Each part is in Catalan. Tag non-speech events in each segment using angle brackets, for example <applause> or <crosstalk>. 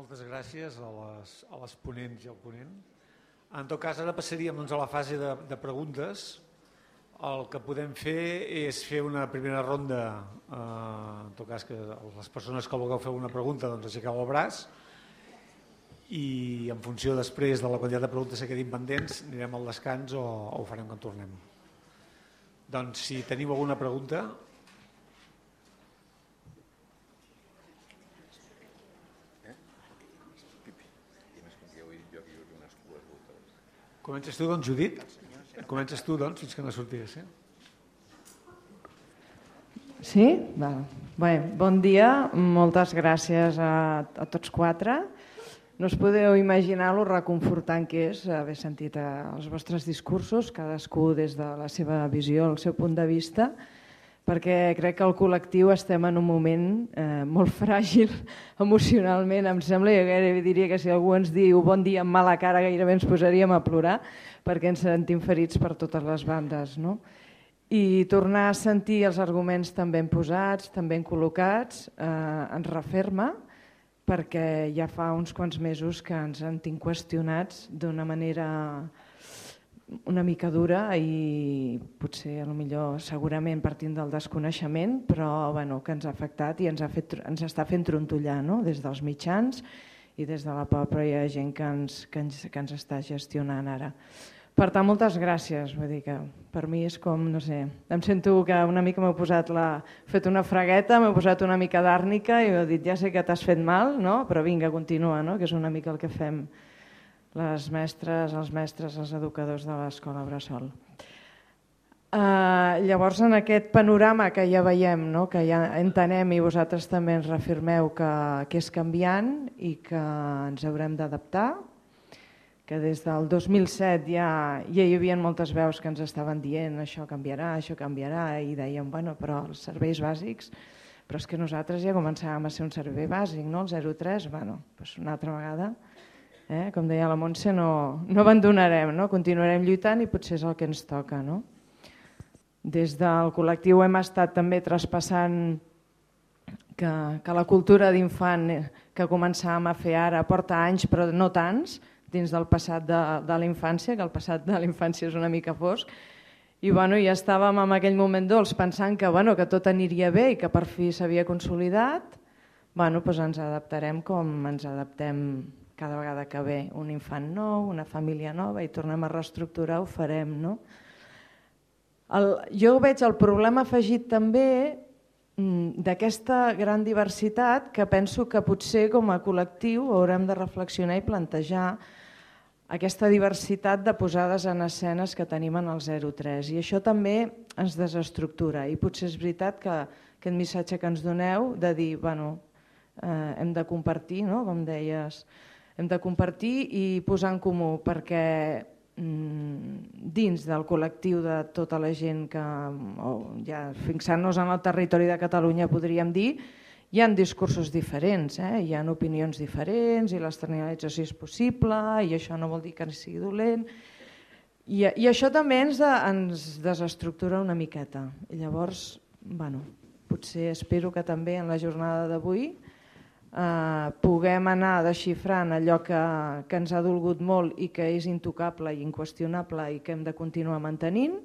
moltes gràcies a les, a les ponents i al ponent. En tot cas, ara passaríem doncs, a la fase de, de preguntes. El que podem fer és fer una primera ronda, eh, en tot cas que les persones que vulgueu fer una pregunta doncs aixequeu el braç i en funció després de la quantitat de preguntes que quedin pendents anirem al descans o, o ho farem quan tornem. Doncs si teniu alguna pregunta, Comences tu, doncs, Judit? Comences tu, doncs, fins que no sortigues. Eh? Sí? Va. Bé, bon dia, moltes gràcies a, a tots quatre. No us podeu imaginar lo reconfortant que és haver sentit eh, els vostres discursos, cadascú des de la seva visió, el seu punt de vista, perquè crec que el col·lectiu estem en un moment eh, molt fràgil <laughs> emocionalment. Em sembla, jo gairebé diria que si algú ens diu bon dia amb mala cara gairebé ens posaríem a plorar perquè ens sentim ferits per totes les bandes. No? I tornar a sentir els arguments tan ben posats, tan ben col·locats, eh, ens referma perquè ja fa uns quants mesos que ens han tinc qüestionats d'una manera una mica dura i potser a lo millor segurament partint del desconeixement, però bueno, que ens ha afectat i ens, ha fet, ens està fent trontollar no? des dels mitjans i des de la pròpia gent que ens, que ens, que ens està gestionant ara. Per tant, moltes gràcies. Vull dir que per mi és com, no sé, em sento que una mica m'heu posat la... fet una fregueta, m'heu posat una mica d'àrnica i m'heu dit ja sé que t'has fet mal, no? però vinga, continua, no? que és una mica el que fem les mestres, els mestres, els educadors de l'escola Bressol. Uh, llavors, en aquest panorama que ja veiem, no? que ja entenem i vosaltres també ens reafirmeu que, que és canviant i que ens haurem d'adaptar, que des del 2007 ja, ja hi havia moltes veus que ens estaven dient això canviarà, això canviarà, i dèiem, bueno, però els serveis bàsics, però és que nosaltres ja començàvem a ser un servei bàsic, no? el 03, bueno, doncs una altra vegada Eh? Com deia la Montse, no, no abandonarem, no? continuarem lluitant i potser és el que ens toca. No? Des del col·lectiu hem estat també traspassant que, que la cultura d'infant que començàvem a fer ara porta anys però no tants dins del passat de, de la infància, que el passat de la infància és una mica fosc, i bueno, ja estàvem en aquell moment dolç pensant que, bueno, que tot aniria bé i que per fi s'havia consolidat, bueno, doncs ens adaptarem com ens adaptem cada vegada que ve un infant nou, una família nova i tornem a reestructurar, ho farem. No? El, jo veig el problema afegit també mm, d'aquesta gran diversitat que penso que potser com a col·lectiu haurem de reflexionar i plantejar aquesta diversitat de posades en escenes que tenim en el 03 i això també ens desestructura i potser és veritat que aquest missatge que ens doneu de dir, bueno, eh, hem de compartir, no? com deies, hem de compartir i posar en comú perquè mm, dins del col·lectiu de tota la gent que, o ja fixant-nos en el territori de Catalunya podríem dir, hi han discursos diferents, eh? hi han opinions diferents i l'externalització és possible i això no vol dir que sigui dolent. I, i això també ens, de, ens desestructura una miqueta. I llavors, bueno, potser espero que també en la jornada d'avui eh, puguem anar desxifrant allò que, que ens ha dolgut molt i que és intocable i inqüestionable i que hem de continuar mantenint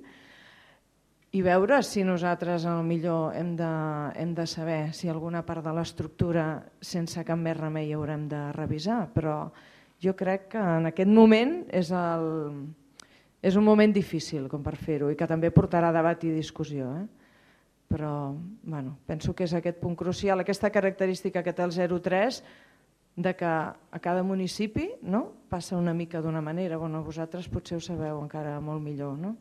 i veure si nosaltres al millor hem de, hem de saber si alguna part de l'estructura sense cap més remei haurem de revisar, però jo crec que en aquest moment és, el, és un moment difícil com per fer-ho i que també portarà debat i discussió. Eh? Però bueno, penso que és aquest punt crucial, aquesta característica que té el 03 de que a cada municipi no, passa una mica d'una manera, bueno, vosaltres potser ho sabeu encara molt millor. No?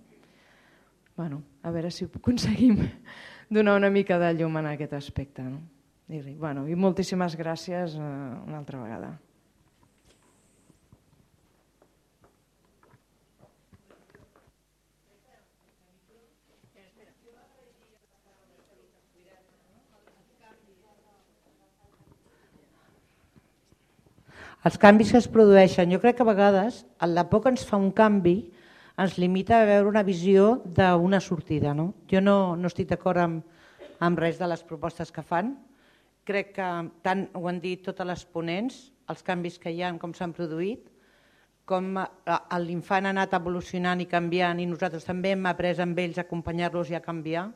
Bueno, a veure si aconseguim <laughs> donar una mica de llum en aquest aspecte. No? I, bueno, I moltíssimes gràcies eh, una altra vegada. Els canvis que es produeixen, jo crec que a vegades el de poc ens fa un canvi ens limita a veure una visió d'una sortida. No? Jo no, no estic d'acord amb, amb res de les propostes que fan. Crec que tant ho han dit totes les ponents, els canvis que hi ha, com s'han produït, com eh, l'infant ha anat evolucionant i canviant i nosaltres també hem après amb ells a acompanyar-los i a canviar,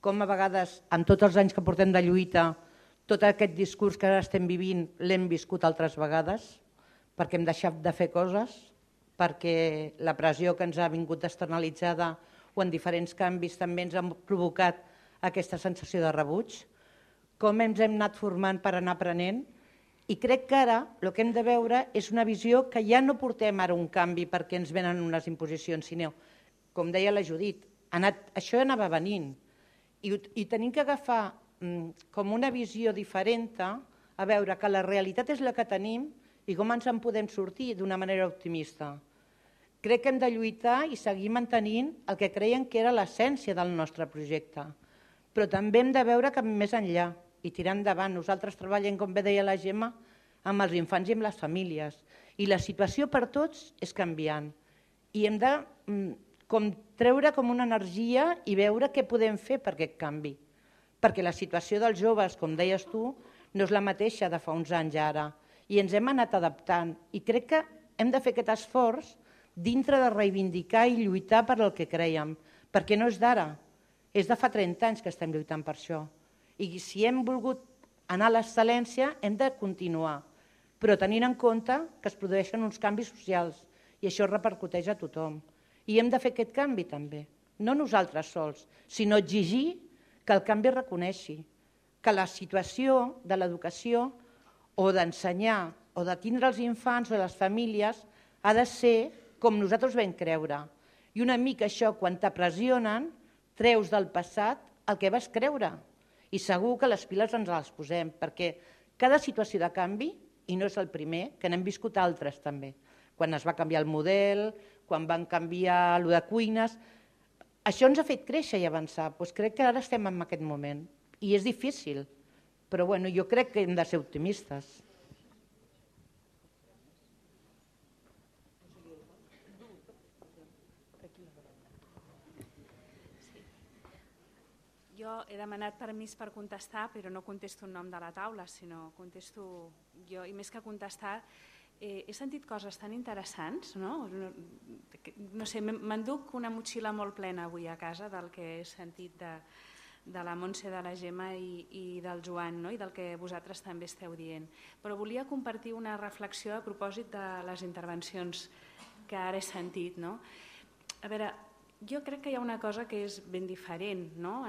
com a vegades, en tots els anys que portem de lluita, tot aquest discurs que ara estem vivint l'hem viscut altres vegades, perquè hem deixat de fer coses, perquè la pressió que ens ha vingut externalitzada o en diferents canvis també ens ha provocat aquesta sensació de rebuig, com ens hem anat formant per anar aprenent, i crec que ara el que hem de veure és una visió que ja no portem ara un canvi perquè ens venen unes imposicions, sinó, com deia la Judit, anat, això anava venint. I, i tenim que agafar com una visió diferent a veure que la realitat és la que tenim i com ens en podem sortir d'una manera optimista. Crec que hem de lluitar i seguir mantenint el que creien que era l'essència del nostre projecte, però també hem de veure que més enllà i tirar endavant. Nosaltres treballem, com bé deia la Gemma, amb els infants i amb les famílies. I la situació per tots és canviant. I hem de mm, com treure com una energia i veure què podem fer per aquest canvi. Perquè la situació dels joves, com deies tu, no és la mateixa de fa uns anys ara. I ens hem anat adaptant. I crec que hem de fer aquest esforç dintre de reivindicar i lluitar per el que creiem. Perquè no és d'ara, és de fa 30 anys que estem lluitant per això. I si hem volgut anar a l'excel·lència, hem de continuar, però tenint en compte que es produeixen uns canvis socials i això repercuteix a tothom. I hem de fer aquest canvi també, no nosaltres sols, sinó exigir que el canvi reconeixi, que la situació de l'educació o d'ensenyar o de tindre els infants o les famílies ha de ser com nosaltres vam creure. I una mica això, quan t'apressionen, treus del passat el que vas creure i segur que les piles ens les posem, perquè cada situació de canvi, i no és el primer, que n'hem viscut altres també, quan es va canviar el model, quan van canviar el de cuines, això ens ha fet créixer i avançar. Doncs crec que ara estem en aquest moment. I és difícil, però bueno, jo crec que hem de ser optimistes. Jo he demanat permís per contestar, però no contesto en nom de la taula, sinó contesto jo, i més que contestar, eh, he sentit coses tan interessants, no? No, no sé, m'enduc una motxilla molt plena avui a casa del que he sentit de, de la Montse, de la Gemma i, i del Joan, no? i del que vosaltres també esteu dient. Però volia compartir una reflexió a propòsit de les intervencions que ara he sentit. No? A veure, jo crec que hi ha una cosa que és ben diferent. No?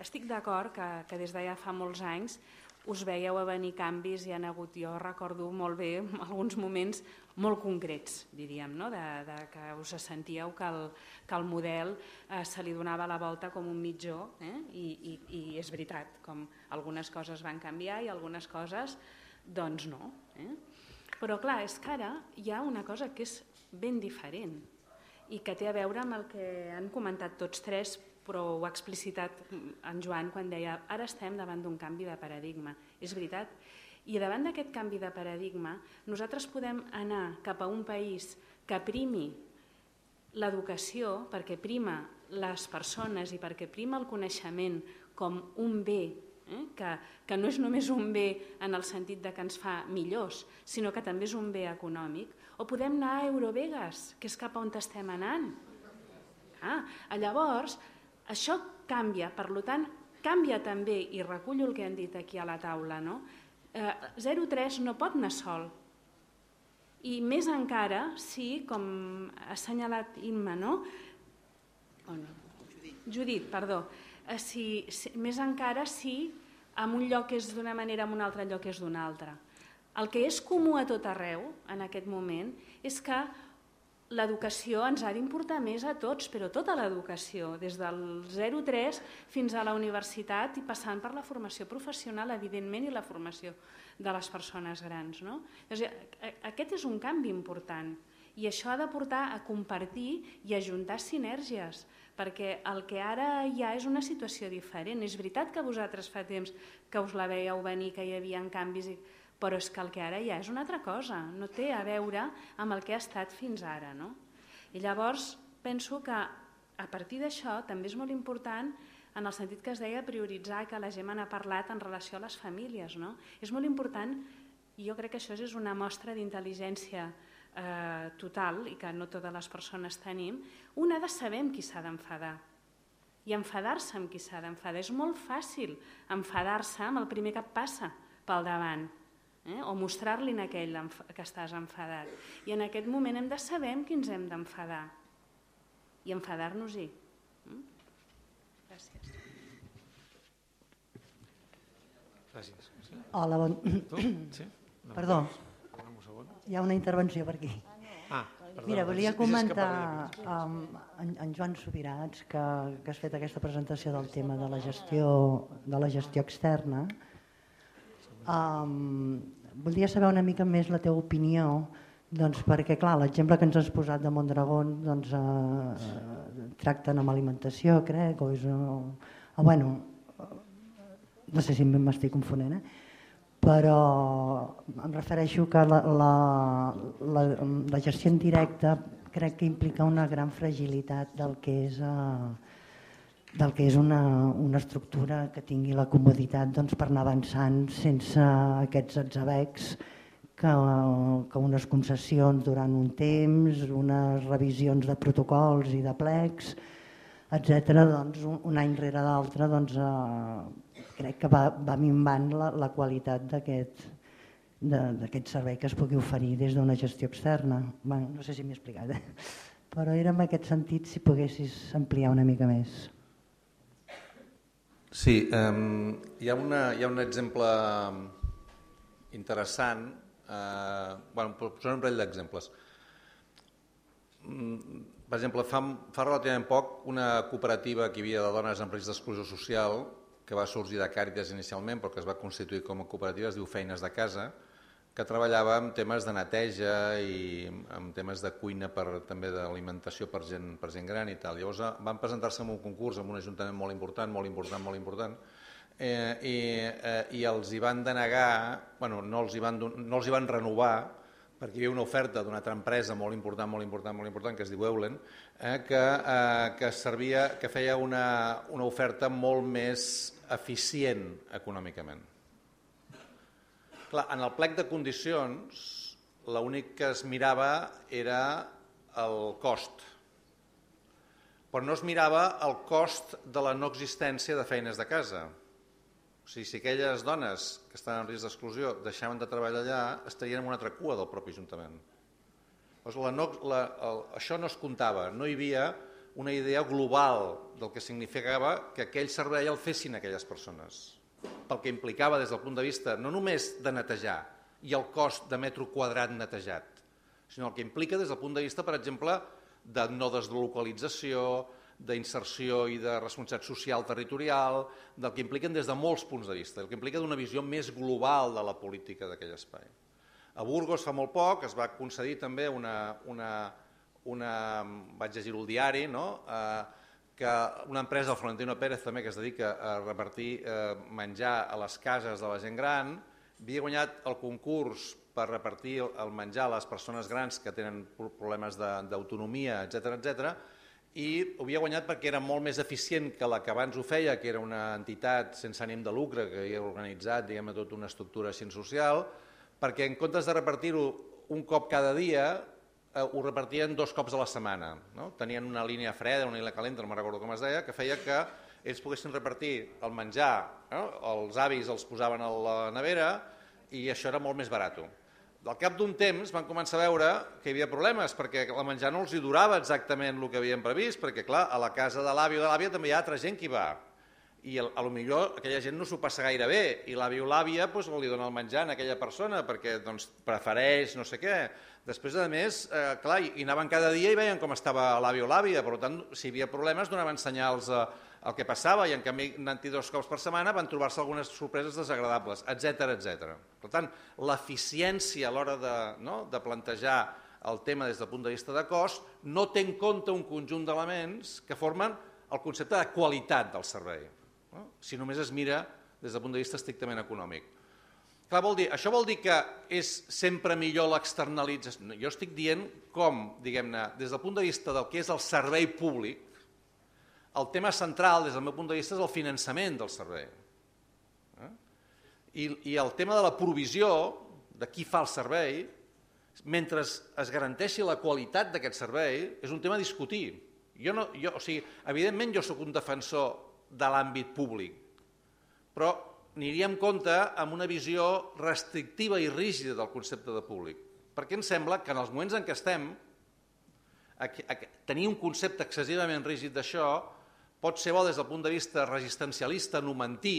Estic d'acord que, que des de ja fa molts anys us veieu a venir canvis i han hagut, jo recordo molt bé <laughs> alguns moments molt concrets, diríem, no? de, de que us sentíeu que el, que el model eh, se li donava la volta com un mitjó eh? I, i, i és veritat, com algunes coses van canviar i algunes coses doncs no. Eh? Però clar, és que ara hi ha una cosa que és ben diferent i que té a veure amb el que han comentat tots tres, però ho ha explicitat en Joan quan deia ara estem davant d'un canvi de paradigma. És veritat. I davant d'aquest canvi de paradigma, nosaltres podem anar cap a un país que primi l'educació, perquè prima les persones i perquè prima el coneixement com un bé eh? que, que no és només un bé en el sentit de que ens fa millors, sinó que també és un bé econòmic, o podem anar a Eurovegas, que és cap on estem anant. Ah, llavors, això canvia, per tant, canvia també, i recullo el que han dit aquí a la taula, no? Eh, 03 no pot anar sol. I més encara, si, com ha assenyalat Imma, no? Oh, no. Judit. Judit, perdó. Eh, si, si, més encara si en un lloc és d'una manera, en un altre lloc és d'una altra. El que és comú a tot arreu en aquest moment és que l'educació ens ha d'importar més a tots, però tota l'educació, des del 0-3 fins a la universitat i passant per la formació professional, evidentment, i la formació de les persones grans. No? Aquest és un canvi important i això ha de portar a compartir i a juntar sinergies, perquè el que ara hi ha és una situació diferent. És veritat que vosaltres fa temps que us la veieu venir, que hi havia canvis i però és que el que ara ha és una altra cosa, no té a veure amb el que ha estat fins ara. No? I llavors penso que a partir d'això també és molt important en el sentit que es deia prioritzar, que la Gemma n'ha parlat en relació a les famílies. No? És molt important I jo crec que això és una mostra d'intel·ligència eh, total i que no totes les persones tenim. Un ha de saber amb qui s'ha d'enfadar i enfadar-se amb qui s'ha d'enfadar. És molt fàcil enfadar-se amb el primer que passa pel davant eh? o mostrar-li a aquell que estàs enfadat. I en aquest moment hem de saber amb qui ens hem d'enfadar i enfadar-nos-hi. Mm? Gràcies. Gràcies. Hola, bon... Tu? Sí? <clears throat> No, Perdó, un segon. hi ha una intervenció per aquí. Ah, perdona, Mira, volia comentar amb en, en Joan Subirats que, que has fet aquesta presentació del tema de la gestió, de la gestió externa. Um, voldria saber una mica més la teva opinió, doncs, perquè clar, l'exemple que ens has posat de Mondragón doncs, eh, tracten amb alimentació, crec, o és... Uh, bueno, no sé si m'estic confonent, eh? però em refereixo que la, la, la, la gestió indirecta crec que implica una gran fragilitat del que és, eh, del que és una, una estructura que tingui la comoditat doncs, per anar avançant sense aquests atzabecs que, que unes concessions durant un temps, unes revisions de protocols i de plecs, etc. Doncs, un, un any rere l'altre doncs, eh, crec que va, va minvant la, la qualitat d'aquest d'aquest servei que es pugui oferir des d'una gestió externa. Bueno, no sé si m'he explicat, eh? però era en aquest sentit si poguessis ampliar una mica més. Sí, um, hi, ha una, hi ha un exemple interessant, eh, bueno, posaré un parell d'exemples. Mm, Per exemple, fa, fa relativament poc una cooperativa que hi havia de dones en risc d'exclusió social que va sorgir de Càritas inicialment però que es va constituir com a cooperativa, es diu Feines de Casa, que treballava amb temes de neteja i amb temes de cuina per, també d'alimentació per gent, per gent gran i tal. Llavors eh, van presentar-se en un concurs amb un ajuntament molt important, molt important, molt important, eh, i, eh, i els hi van denegar, bueno, no els hi van, no els hi van renovar perquè hi havia una oferta d'una altra empresa molt important, molt important, molt important, que es diu Eulen, eh, que, eh, que, servia, que feia una, una oferta molt més eficient econòmicament. Clar, en el plec de condicions, l'únic que es mirava era el cost, però no es mirava el cost de la no existència de feines de casa. O sigui, si aquelles dones que estan en risc d'exclusió deixaven de treballar allà, estarien en una altra cua del propi Ajuntament. Llavors, la no, la, el, això no es comptava, no hi havia una idea global del que significava que aquell servei el fessin aquelles persones, pel que implicava des del punt de vista no només de netejar i el cost de metro quadrat netejat, sinó el que implica des del punt de vista, per exemple, de no deslocalització, d'inserció i de responsabilitat social territorial, del que impliquen des de molts punts de vista, el que implica d'una visió més global de la política d'aquell espai. A Burgos fa molt poc es va concedir també una, una, una vaig llegir-ho al diari, no? eh, que una empresa, el Florentino Pérez també, que es dedica a repartir eh, menjar a les cases de la gent gran, havia guanyat el concurs per repartir el menjar a les persones grans que tenen problemes d'autonomia, etc etc i ho havia guanyat perquè era molt més eficient que la que abans ho feia, que era una entitat sense ànim de lucre que havia organitzat diguem tota una estructura social, perquè en comptes de repartir-ho un cop cada dia, eh, ho repartien dos cops a la setmana. No? Tenien una línia freda, una línia calenta, no me'n recordo com es deia, que feia que ells poguessin repartir el menjar, no? els avis els posaven a la nevera i això era molt més barat. Al cap d'un temps van començar a veure que hi havia problemes perquè la menjar no els hi durava exactament el que havien previst, perquè clar, a la casa de l'avi o de l'àvia també hi ha altra gent que hi va i a lo millor aquella gent no s'ho passa gaire bé i l'avi o l'àvia doncs, li dona el menjar a aquella persona perquè doncs, prefereix no sé què. Després, a més, eh, clar, hi anaven cada dia i veien com estava l'avi o l'àvia, per tant, si hi havia problemes donaven senyals eh, el que passava i en canvi anant-hi dos cops per setmana van trobar-se algunes sorpreses desagradables, etc etc. Per tant, l'eficiència a l'hora de, no, de plantejar el tema des del punt de vista de cost no té en compte un conjunt d'elements que formen el concepte de qualitat del servei, no? si només es mira des del punt de vista estrictament econòmic. Clar, vol dir, això vol dir que és sempre millor l'externalització? Jo estic dient com, diguem-ne, des del punt de vista del que és el servei públic, el tema central, des del meu punt de vista, és el finançament del servei. Eh? I, I el tema de la provisió de qui fa el servei, mentre es garanteixi la qualitat d'aquest servei, és un tema a discutir. Jo no, jo, o sigui, evidentment jo sóc un defensor de l'àmbit públic, però aniria en compte amb una visió restrictiva i rígida del concepte de públic. Perquè em sembla que en els moments en què estem, tenir un concepte excessivament rígid d'això pot ser bo des del punt de vista resistencialista, numentí,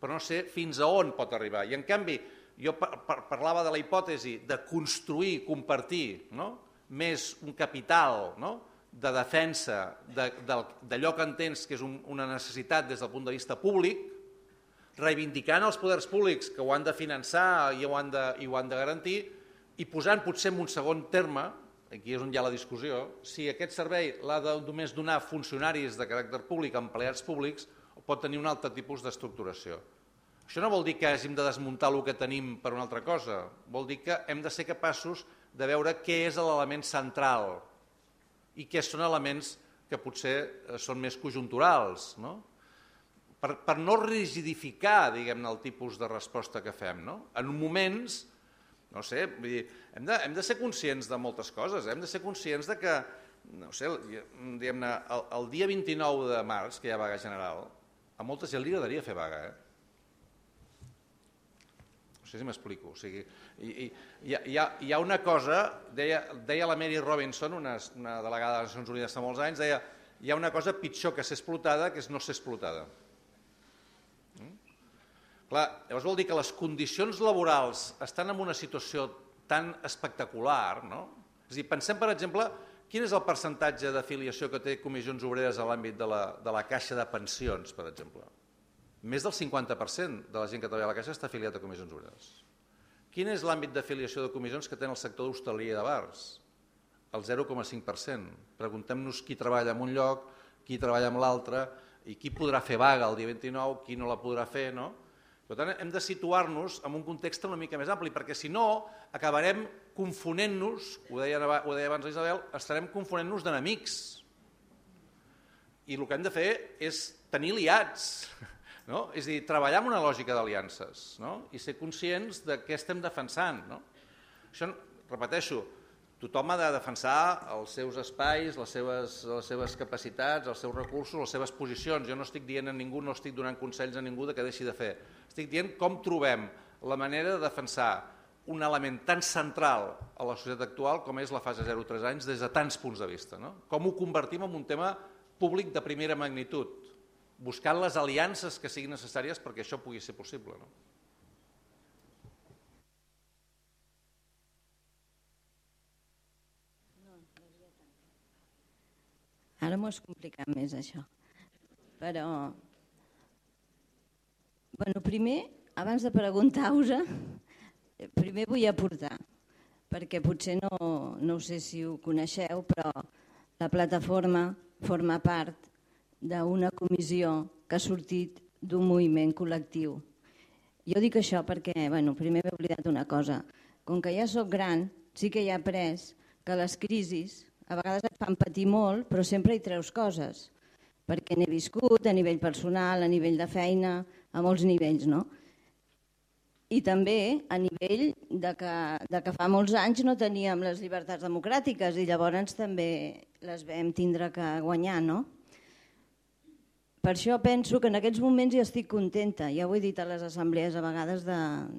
però no sé fins a on pot arribar. I en canvi, jo parlava de la hipòtesi de construir, compartir no? més un capital no? de defensa d'allò que entens que és un, una necessitat des del punt de vista públic, reivindicant els poders públics que ho han de finançar i ho han de, i ho han de garantir i posant potser en un segon terme, aquí és on hi ha la discussió, si aquest servei l'ha de només donar funcionaris de caràcter públic, empleats públics, pot tenir un altre tipus d'estructuració. Això no vol dir que hàgim de desmuntar el que tenim per una altra cosa, vol dir que hem de ser capaços de veure què és l'element central i què són elements que potser eh, són més conjunturals. No? Per, per no rigidificar diguem el tipus de resposta que fem. No? En moments, no sé, vull dir, hem, de, hem de ser conscients de moltes coses, hem de ser conscients de que, no sé, diguem el, el dia 29 de març, que hi ha vaga general, a molta gent li agradaria fer vaga, eh? No sé si m'explico. O sigui, hi, hi, hi, ha, hi ha una cosa, deia, deia la Mary Robinson, una, una delegada de les Nacions Unides fa molts anys, deia hi ha una cosa pitjor que ser explotada que és no ser explotada. Clar, llavors vol dir que les condicions laborals estan en una situació tan espectacular, no? És a dir, pensem, per exemple, quin és el percentatge d'afiliació que té comissions obreres a l'àmbit de, la, de la caixa de pensions, per exemple. Més del 50% de la gent que treballa a la caixa està afiliat a comissions obreres. Quin és l'àmbit d'afiliació de comissions que té el sector d'hostaleria de bars? El 0,5%. Preguntem-nos qui treballa en un lloc, qui treballa en l'altre, i qui podrà fer vaga el dia 29, qui no la podrà fer, no? Per tant, hem de situar-nos en un context una mica més ampli, perquè si no acabarem confonent-nos, ho, deia, ho deia abans l'Isabel, estarem confonent-nos d'enemics. I el que hem de fer és tenir aliats, no? és a dir, treballar amb una lògica d'aliances no? i ser conscients de què estem defensant. No? Això, repeteixo, tothom ha de defensar els seus espais, les seves, les seves capacitats, els seus recursos, les seves posicions. Jo no estic dient a ningú, no estic donant consells a ningú de que deixi de fer. Estic dient com trobem la manera de defensar un element tan central a la societat actual com és la fase 0-3 anys des de tants punts de vista. No? Com ho convertim en un tema públic de primera magnitud, buscant les aliances que siguin necessàries perquè això pugui ser possible. No? Ara m'ho has complicat més, això. Però, bueno, primer, abans de preguntar-vos, primer vull aportar, perquè potser no, no sé si ho coneixeu, però la plataforma forma part d'una comissió que ha sortit d'un moviment col·lectiu. Jo dic això perquè, bueno, primer m'he oblidat una cosa. Com que ja sóc gran, sí que he après que les crisis a vegades et fan patir molt, però sempre hi treus coses, perquè n'he viscut a nivell personal, a nivell de feina, a molts nivells, no? I també a nivell de que, de que fa molts anys no teníem les llibertats democràtiques i llavors també les vam tindre que guanyar, no? Per això penso que en aquests moments ja estic contenta, ja ho he dit a les assemblees a vegades de,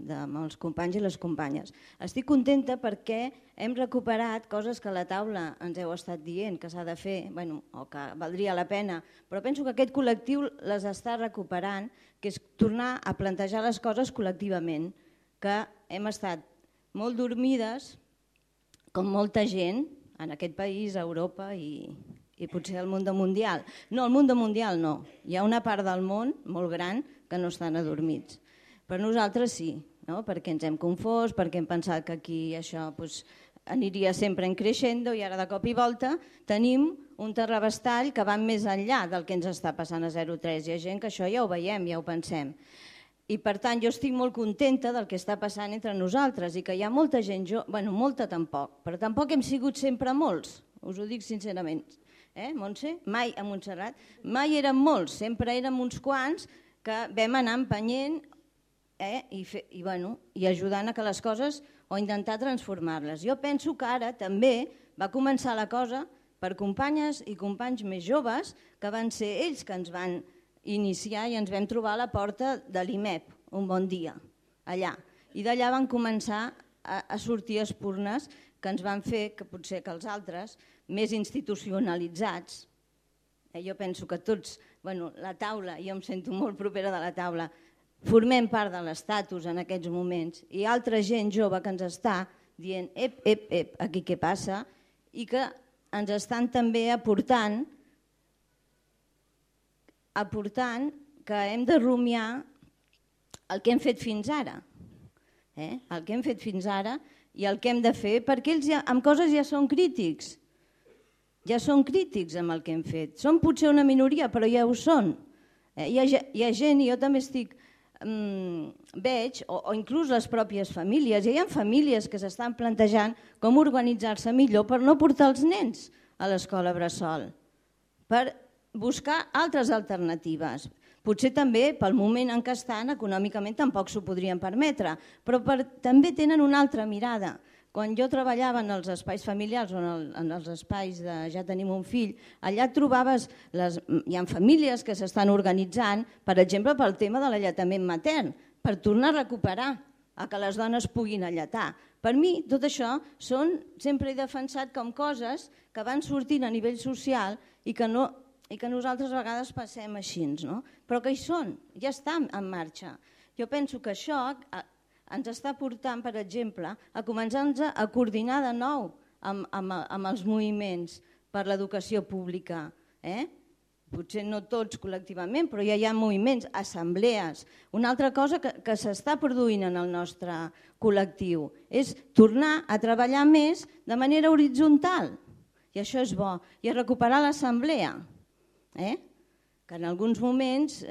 de, amb els companys i les companyes. Estic contenta perquè hem recuperat coses que a la taula ens heu estat dient que s'ha de fer, bueno, o que valdria la pena, però penso que aquest col·lectiu les està recuperant, que és tornar a plantejar les coses col·lectivament, que hem estat molt dormides, com molta gent, en aquest país, a Europa i, i potser el món mundial. No, el món mundial no. Hi ha una part del món molt gran que no estan adormits. Per nosaltres sí, no? perquè ens hem confós, perquè hem pensat que aquí això pues, aniria sempre en creixent i ara de cop i volta tenim un terrabastall que va més enllà del que ens està passant a 03. Hi ha gent que això ja ho veiem, ja ho pensem. I per tant jo estic molt contenta del que està passant entre nosaltres i que hi ha molta gent, jo, bueno, molta tampoc, però tampoc hem sigut sempre molts, us ho dic sincerament eh, Montse? Mai a Montserrat. Mai érem molts, sempre érem uns quants que vam anar empenyent eh? I, fe, i, bueno, i ajudant a que les coses o intentar transformar-les. Jo penso que ara també va començar la cosa per companyes i companys més joves que van ser ells que ens van iniciar i ens vam trobar a la porta de l'IMEP, un bon dia, allà. I d'allà van començar a, a sortir espurnes que ens van fer que potser que els altres, més institucionalitzats, eh, jo penso que tots, bueno, la taula, jo em sento molt propera de la taula, formem part de l'estatus en aquests moments i altra gent jove que ens està dient ep, ep, ep, aquí què passa i que ens estan també aportant aportant que hem de rumiar el que hem fet fins ara. Eh? El que hem fet fins ara i el que hem de fer, perquè ells ja, amb coses ja són crítics. Ja són crítics amb el que hem fet. Són potser una minoria, però ja ho són. Eh? Hi, ha, hi ha gent, i jo també estic, mm, veig, o, o inclús les pròpies famílies, hi ha famílies que s'estan plantejant com organitzar-se millor per no portar els nens a l'escola Bressol, per buscar altres alternatives. Potser també pel moment en què estan econòmicament tampoc s'ho podrien permetre, però per, també tenen una altra mirada. Quan jo treballava en els espais familiars o en, el, en els espais de ja tenim un fill, allà trobaves, les, hi ha famílies que s'estan organitzant, per exemple, pel tema de l'alletament matern, per tornar a recuperar a que les dones puguin alletar. Per mi, tot això són, sempre he defensat com coses que van sortint a nivell social i que no i que nosaltres a vegades passem així, no? però que hi són, ja estan en marxa. Jo penso que això ens està portant, per exemple, a començar a coordinar de nou amb, amb, amb els moviments per l'educació pública. Eh? Potser no tots col·lectivament, però ja hi ha moviments, assemblees. Una altra cosa que, que s'està produint en el nostre col·lectiu és tornar a treballar més de manera horitzontal. I això és bo. I recuperar l'assemblea eh? Que en alguns moments,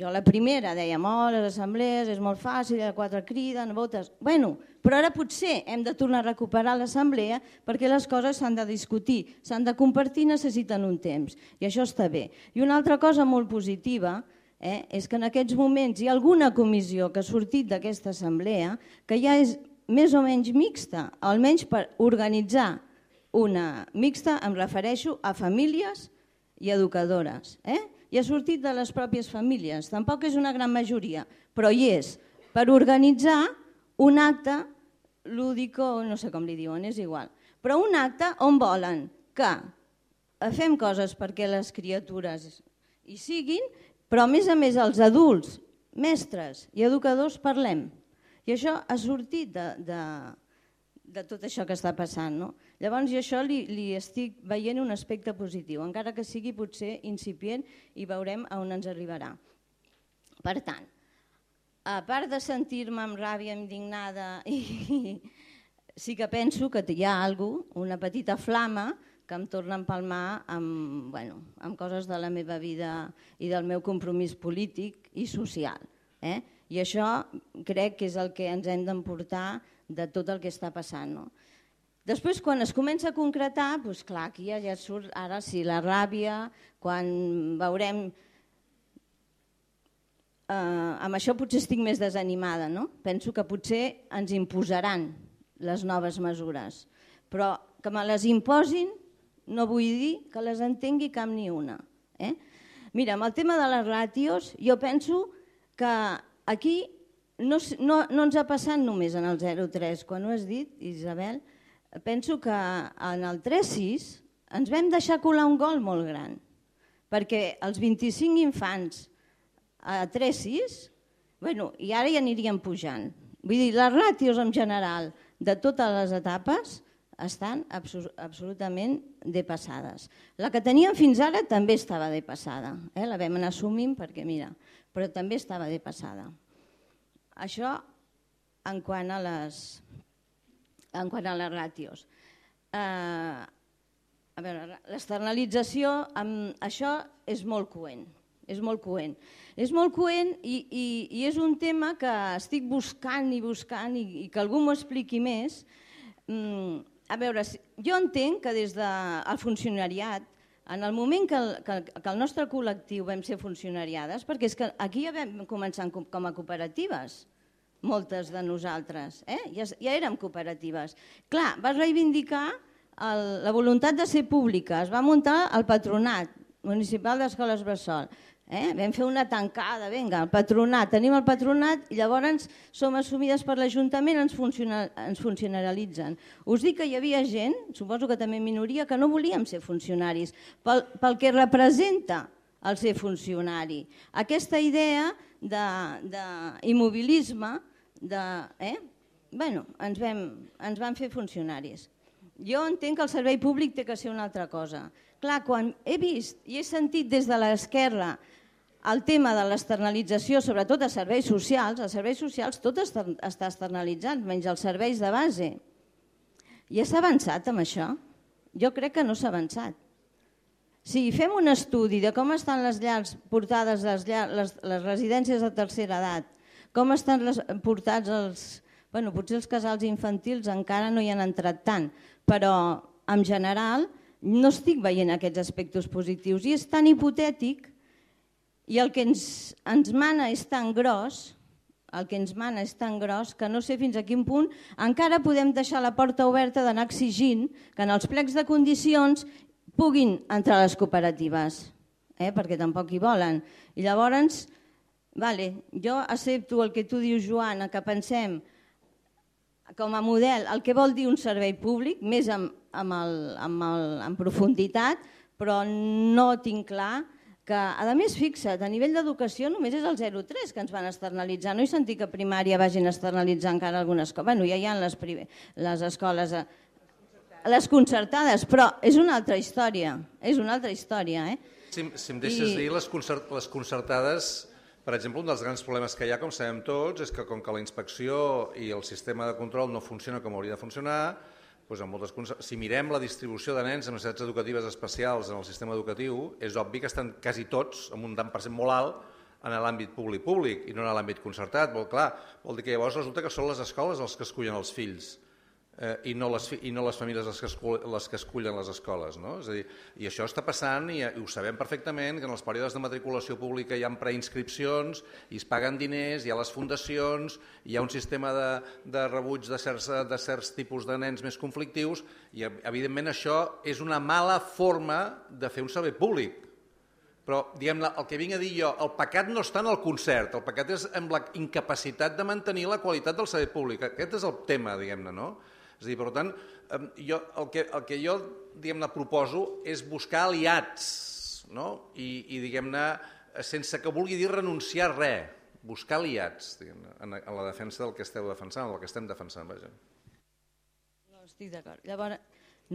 jo la primera dèiem, oh, les assemblees és molt fàcil, a quatre criden, votes... Bueno, però ara potser hem de tornar a recuperar l'assemblea perquè les coses s'han de discutir, s'han de compartir, necessiten un temps. I això està bé. I una altra cosa molt positiva eh, és que en aquests moments hi ha alguna comissió que ha sortit d'aquesta assemblea que ja és més o menys mixta, almenys per organitzar una mixta, em refereixo a famílies, i educadores. Eh? I ha sortit de les pròpies famílies. Tampoc és una gran majoria, però hi és. Per organitzar un acte lúdico, no sé com li diuen, és igual. Però un acte on volen que fem coses perquè les criatures hi siguin, però a més a més els adults, mestres i educadors parlem. I això ha sortit de, de, de tot això que està passant. No? Llavors jo això li, li estic veient un aspecte positiu, encara que sigui potser incipient i veurem a on ens arribarà. Per tant, a part de sentir-me amb ràbia, indignada, i, <laughs> sí que penso que hi ha alguna una petita flama que em torna a empalmar amb, bueno, amb coses de la meva vida i del meu compromís polític i social. Eh? I això crec que és el que ens hem d'emportar de tot el que està passant. No? Després, quan es comença a concretar, doncs clar, aquí ja, ja surt ara sí la ràbia, quan veurem... Eh, amb això potser estic més desanimada, no? Penso que potser ens imposaran les noves mesures, però que me les imposin no vull dir que les entengui cap ni una. Eh? Mira, amb el tema de les ràtios, jo penso que aquí no, no, no ens ha passat només en el 03, quan ho has dit, Isabel, penso que en el 3-6 ens vam deixar colar un gol molt gran, perquè els 25 infants a 3-6, bueno, i ara ja anirien pujant. Vull dir, les ràtios en general de totes les etapes estan absolutament depassades. La que teníem fins ara també estava depassada, eh? la vam anar assumint perquè, mira, però també estava depassada. Això en quant a les, en quant a les ràtios. Eh, a veure, l'externalització, això és molt coent. És molt coent. És molt coent i, i, i és un tema que estic buscant i buscant i, i que algú m'ho expliqui més. Mm, a veure, jo entenc que des del funcionariat En el moment que el, que, que el nostre col·lectiu vam ser funcionariades, perquè és que aquí ja vam començar com, com a cooperatives, moltes de nosaltres, eh? ja, ja érem cooperatives. Clar, vas reivindicar el, la voluntat de ser pública, es va muntar el patronat municipal d'Escoles Bressol, Eh? Vam fer una tancada, vinga, el patronat, tenim el patronat i llavors som assumides per l'Ajuntament, ens, funciona, ens funcionalitzen. Us dic que hi havia gent, suposo que també minoria, que no volíem ser funcionaris, pel, pel que representa el ser funcionari. Aquesta idea d'immobilisme, de, de, eh? bueno, ens, vam, ens van fer funcionaris. Jo entenc que el servei públic té que ser una altra cosa. Clar, quan he vist i he sentit des de l'esquerra el tema de l'externalització, sobretot a serveis socials, a serveis socials tot està externalitzat, menys els serveis de base. Ja s'ha avançat amb això? Jo crec que no s'ha avançat. Si fem un estudi de com estan les llars portades, les, llars, les, les residències de tercera edat, com estan les, portats els... Bueno, potser els casals infantils encara no hi han entrat tant, però en general no estic veient aquests aspectes positius. I és tan hipotètic i el que ens, ens mana és tan gros, el que ens mana és tan gros que no sé fins a quin punt encara podem deixar la porta oberta d'anar exigint que en els plecs de condicions puguin entrar les cooperatives, eh? perquè tampoc hi volen. I llavors, vale, jo accepto el que tu dius, Joana, que pensem com a model el que vol dir un servei públic, més amb, amb, el, amb, el, amb profunditat, però no tinc clar que, a més, fixa't, a nivell d'educació només és el 0,3 que ens van externalitzar. No he sentit que a primària vagin a externalitzar encara algunes coses. Bueno, ja hi ha les, les escoles, a... Les concertades, però és una altra història, és una altra història. Eh? Si, si em deixes I... dir, les, concert, les concertades, per exemple, un dels grans problemes que hi ha, com sabem tots, és que com que la inspecció i el sistema de control no funciona com hauria de funcionar, doncs en moltes, si mirem la distribució de nens amb necessitats educatives especials en el sistema educatiu, és obvi que estan quasi tots, amb un tant per cent molt alt, en l'àmbit públic-públic i no en l'àmbit concertat. Vol, clar, vol dir que llavors resulta que són les escoles els que escullen els fills eh, i, no les, i no les famílies les que, escull, les que escullen les escoles. No? És a dir, I això està passant i, i ho sabem perfectament, que en els períodes de matriculació pública hi ha preinscripcions i es paguen diners, hi ha les fundacions, hi ha un sistema de, de rebuig de certs, de certs tipus de nens més conflictius i evidentment això és una mala forma de fer un servei públic. Però, diguem el que vinc a dir jo, el pecat no està en el concert, el pecat és en la incapacitat de mantenir la qualitat del servei públic. Aquest és el tema, diguem-ne, no? És a dir, per tant, jo, el, que, el que jo diguem-ne proposo és buscar aliats no? i, i diguem-ne sense que vulgui dir renunciar a res, buscar aliats en, en la defensa del que esteu defensant, del que estem defensant. Vaja. No, estic d'acord. Llavors,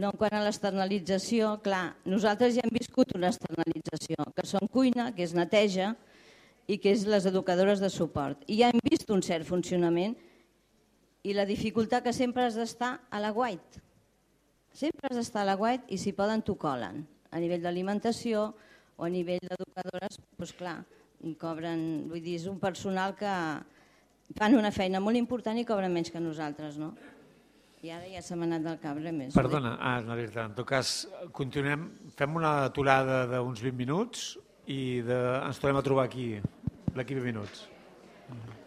no, quan a l'externalització, clar, nosaltres ja hem viscut una externalització, que són cuina, que és neteja i que és les educadores de suport. I ja hem vist un cert funcionament i la dificultat que sempre has d'estar a la guait. Sempre has d'estar a la guait i si poden t'ho colen. A nivell d'alimentació o a nivell d'educadores, doncs clar, cobren, vull dir, és un personal que fan una feina molt important i cobren menys que nosaltres, no? I ara ja se m'ha anat del cap, res més. Perdona, ah, Narita, en tot cas, continuem, fem una aturada d'uns 20 minuts i de, ens tornem a trobar aquí, d'aquí 20 minuts. Mm -hmm.